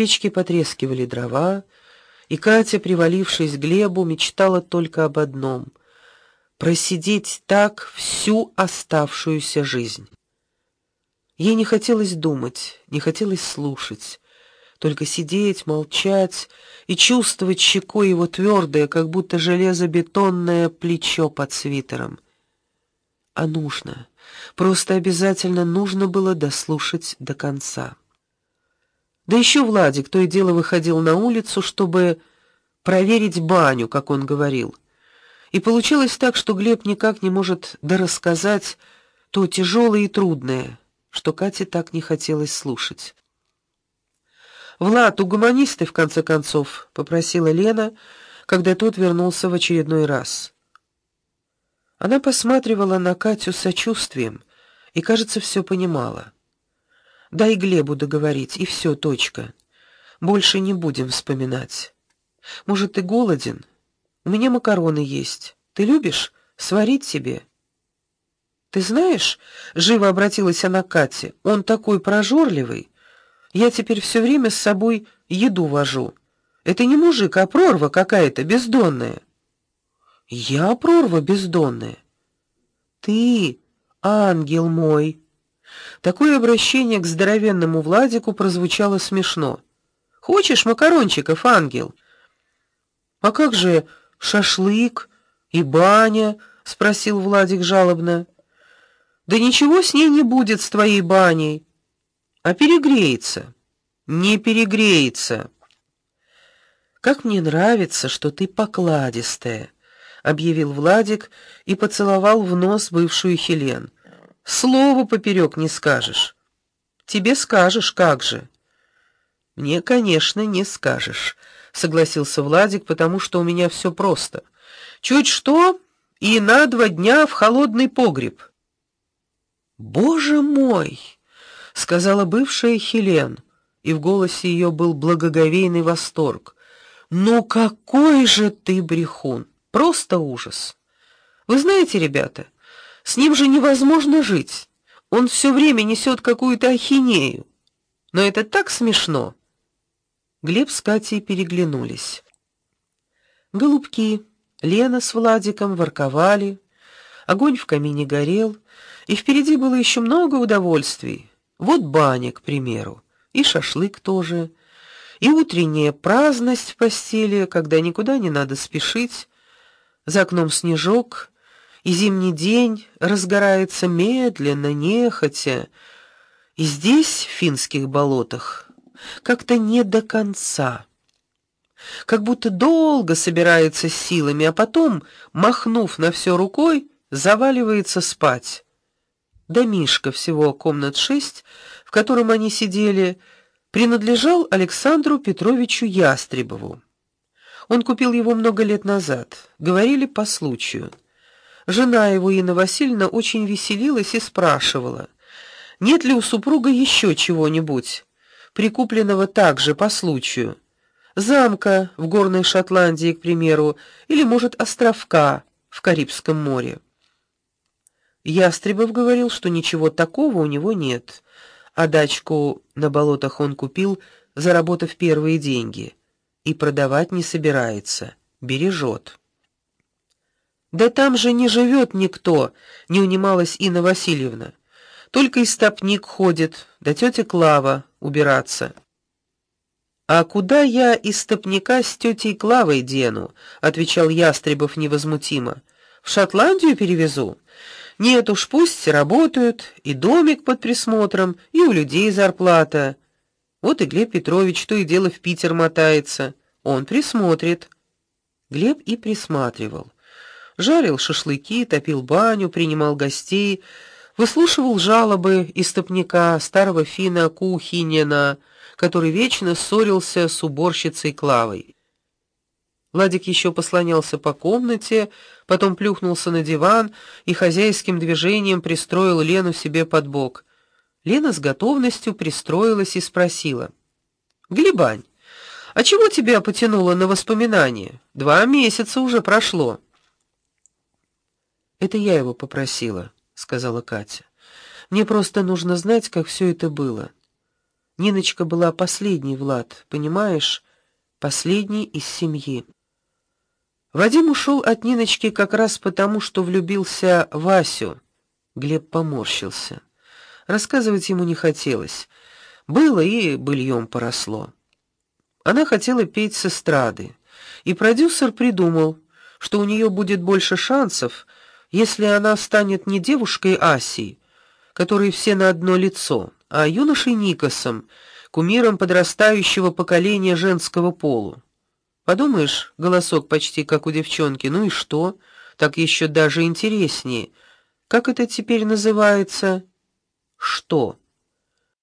печке потрескивали дрова, и Катя, привалившись к Глебу, мечтала только об одном просидеть так всю оставшуюся жизнь. Ей не хотелось думать, не хотелось слушать, только сидеть, молчать и чувствовать щекой его твердое, как будто железобетонное плечо под свитером. А нужно, просто обязательно нужно было дослушать до конца. Да еще Владик то и дело выходил на улицу, чтобы проверить баню, как он говорил. И получилось так, что Глеб никак не может дорассказать то тяжелое и трудное, что Кате так не хотелось слушать. Влад, угомонись ты в конце концов, попросила Лена, когда тот вернулся в очередной раз. Она посматривала на Катю с сочувствием и, кажется, все понимала. Дай Глебу договорить, и все, точка. Больше не будем вспоминать. Может, ты голоден? У меня макароны есть. Ты любишь сварить себе? Ты знаешь, живо обратилась она к Кате. Он такой прожорливый. Я теперь все время с собой еду вожу. Это не мужик, а прорва какая-то бездонная. Я прорва бездонная. Ты, ангел мой. Такое обращение к здоровенному Владику прозвучало смешно. Хочешь макарончиков, ангел? А как же шашлык и баня? спросил Владик жалобно. Да ничего с ней не будет с твоей баней. А перегреется. Не перегреется. Как мне нравится, что ты покладистая, объявил Владик и поцеловал в нос бывшую Хелен. Слово поперек не скажешь. Тебе скажешь, как же? Мне, конечно, не скажешь, согласился Владик, потому что у меня все просто. Чуть что, и на два дня в холодный погреб. Боже мой, сказала бывшая Хелен, и в голосе ее был благоговейный восторг. Ну какой же ты брехун, просто ужас. Вы знаете, ребята, с ним же невозможно жить. Он все время несет какую-то ахинею. Но это так смешно. Глеб с Катей переглянулись. Голубки Лена с Владиком ворковали, огонь в камине горел, и впереди было еще много удовольствий. Вот баня, к примеру, и шашлык тоже, и утренняя праздность в постели, когда никуда не надо спешить. За окном снежок, и зимний день разгорается медленно, нехотя. И здесь, в финских болотах, как-то не до конца как будто долго собирается силами, а потом, махнув на все рукой, заваливается спать. Домишко всего комнат шесть, в котором они сидели, принадлежал Александру Петровичу Ястребову. Он купил его много лет назад, говорили по случаю. Жена его Инна Васильевна очень веселилась и спрашивала: "Нет ли у супруга еще чего-нибудь, прикупленного также по случаю?" замка в горной Шотландии, к примеру, или, может, островка в Карибском море. Ястребов говорил, что ничего такого у него нет, а дачку на болотах он купил, заработав первые деньги, и продавать не собирается, бережет. Да там же не живет никто, не унималась Инна Васильевна. Только истопник ходит, да тетя Клава убираться. А куда я из стопника с тетей Клавой дену, отвечал Ястребов невозмутимо. В Шотландию перевезу. Нет уж, пусть работают, и домик под присмотром, и у людей зарплата. Вот и Глеб Петрович то и дело в Питер мотается. Он присмотрит. Глеб и присматривал. Жарил шашлыки, топил баню, принимал гостей, выслушивал жалобы истопника старого фина Кухинина который вечно ссорился с уборщицей Клавой. Ладик еще послонялся по комнате, потом плюхнулся на диван и хозяйским движением пристроил Лену себе под бок. Лена с готовностью пристроилась и спросила: "Глебань, а чего тебя потянуло на воспоминания? Два месяца уже прошло". "Это я его попросила", сказала Катя. "Мне просто нужно знать, как все это было". Ниночка была последней, Влад, понимаешь, последней из семьи. Вадим ушел от Ниночки как раз потому, что влюбился в Васю. Глеб поморщился. Рассказывать ему не хотелось. Было и быльем поросло. Она хотела петь с эстрады, и продюсер придумал, что у нее будет больше шансов, если она станет не девушкой Асей, которой все на одно лицо, а юношей Никосом, кумиром подрастающего поколения женского пола. Подумаешь, голосок почти как у девчонки. Ну и что? Так еще даже интереснее. Как это теперь называется? Что?